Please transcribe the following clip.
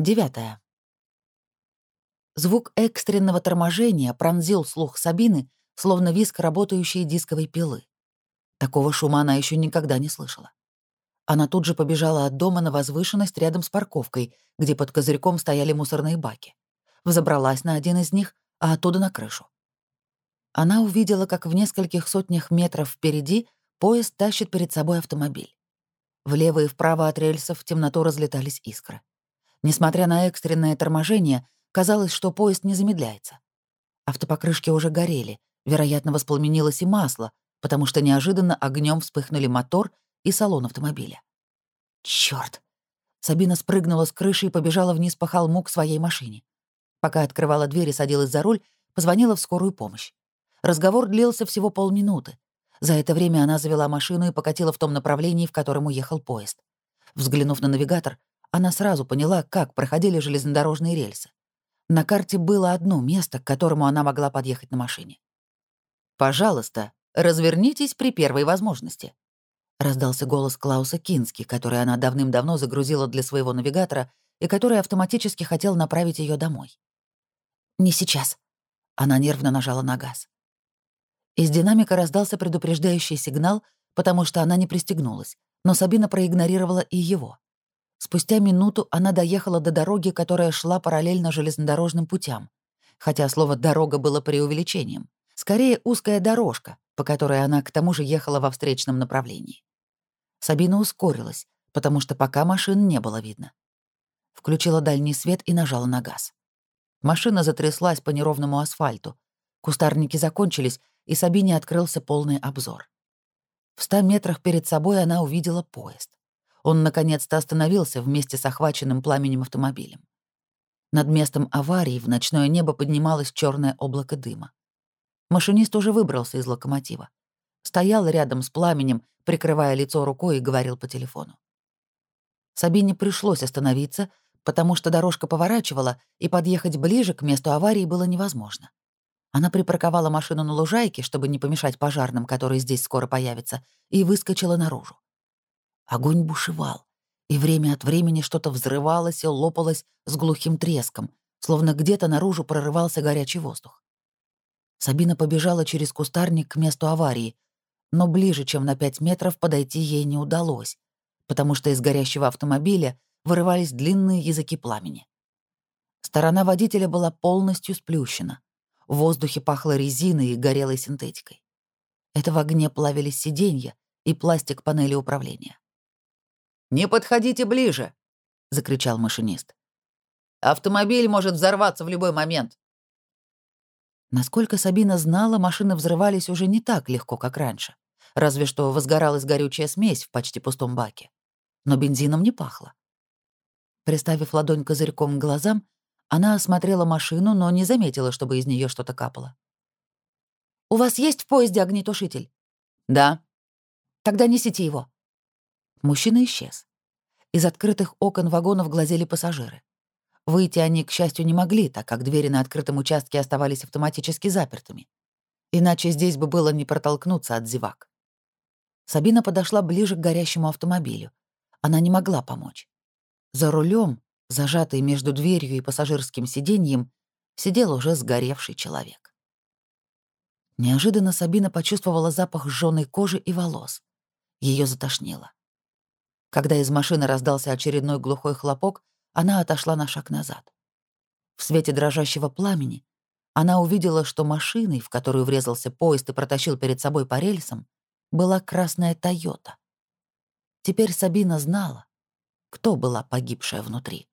Девятое. Звук экстренного торможения пронзил слух Сабины, словно виск работающей дисковой пилы. Такого шума она еще никогда не слышала. Она тут же побежала от дома на возвышенность рядом с парковкой, где под козырьком стояли мусорные баки. Взобралась на один из них, а оттуда на крышу. Она увидела, как в нескольких сотнях метров впереди поезд тащит перед собой автомобиль. Влево и вправо от рельсов в темноту разлетались искры. Несмотря на экстренное торможение, казалось, что поезд не замедляется. Автопокрышки уже горели, вероятно, воспламенилось и масло, потому что неожиданно огнем вспыхнули мотор и салон автомобиля. Черт! Сабина спрыгнула с крыши и побежала вниз по холму к своей машине. Пока открывала дверь и садилась за руль, позвонила в скорую помощь. Разговор длился всего полминуты. За это время она завела машину и покатила в том направлении, в котором уехал поезд. Взглянув на навигатор, она сразу поняла, как проходили железнодорожные рельсы. На карте было одно место, к которому она могла подъехать на машине. «Пожалуйста, развернитесь при первой возможности», — раздался голос Клауса Кински, который она давным-давно загрузила для своего навигатора и который автоматически хотел направить ее домой. «Не сейчас», — она нервно нажала на газ. Из динамика раздался предупреждающий сигнал, потому что она не пристегнулась, но Сабина проигнорировала и его. Спустя минуту она доехала до дороги, которая шла параллельно железнодорожным путям, хотя слово «дорога» было преувеличением. Скорее, узкая дорожка, по которой она к тому же ехала во встречном направлении. Сабина ускорилась, потому что пока машин не было видно. Включила дальний свет и нажала на газ. Машина затряслась по неровному асфальту. Кустарники закончились, и Сабине открылся полный обзор. В ста метрах перед собой она увидела поезд. Он наконец-то остановился вместе с охваченным пламенем автомобилем. Над местом аварии в ночное небо поднималось черное облако дыма. Машинист уже выбрался из локомотива. Стоял рядом с пламенем, прикрывая лицо рукой и говорил по телефону. Сабине пришлось остановиться, потому что дорожка поворачивала, и подъехать ближе к месту аварии было невозможно. Она припарковала машину на лужайке, чтобы не помешать пожарным, которые здесь скоро появятся, и выскочила наружу. Огонь бушевал, и время от времени что-то взрывалось и лопалось с глухим треском, словно где-то наружу прорывался горячий воздух. Сабина побежала через кустарник к месту аварии, но ближе, чем на пять метров, подойти ей не удалось, потому что из горящего автомобиля вырывались длинные языки пламени. Сторона водителя была полностью сплющена. В воздухе пахло резиной и горелой синтетикой. Это в огне плавились сиденья и пластик панели управления. «Не подходите ближе!» — закричал машинист. «Автомобиль может взорваться в любой момент. Насколько Сабина знала, машины взрывались уже не так легко, как раньше. Разве что возгоралась горючая смесь в почти пустом баке. Но бензином не пахло. Приставив ладонь козырьком к глазам, она осмотрела машину, но не заметила, чтобы из нее что-то капало. «У вас есть в поезде огнетушитель?» «Да». «Тогда несите его». Мужчина исчез. Из открытых окон вагонов глазели пассажиры. Выйти они, к счастью, не могли, так как двери на открытом участке оставались автоматически запертыми. Иначе здесь бы было не протолкнуться от зевак. Сабина подошла ближе к горящему автомобилю. Она не могла помочь. За рулем, зажатый между дверью и пассажирским сиденьем, сидел уже сгоревший человек. Неожиданно Сабина почувствовала запах сжёной кожи и волос. Ее затошнило. Когда из машины раздался очередной глухой хлопок, она отошла на шаг назад. В свете дрожащего пламени она увидела, что машиной, в которую врезался поезд и протащил перед собой по рельсам, была красная «Тойота». Теперь Сабина знала, кто была погибшая внутри.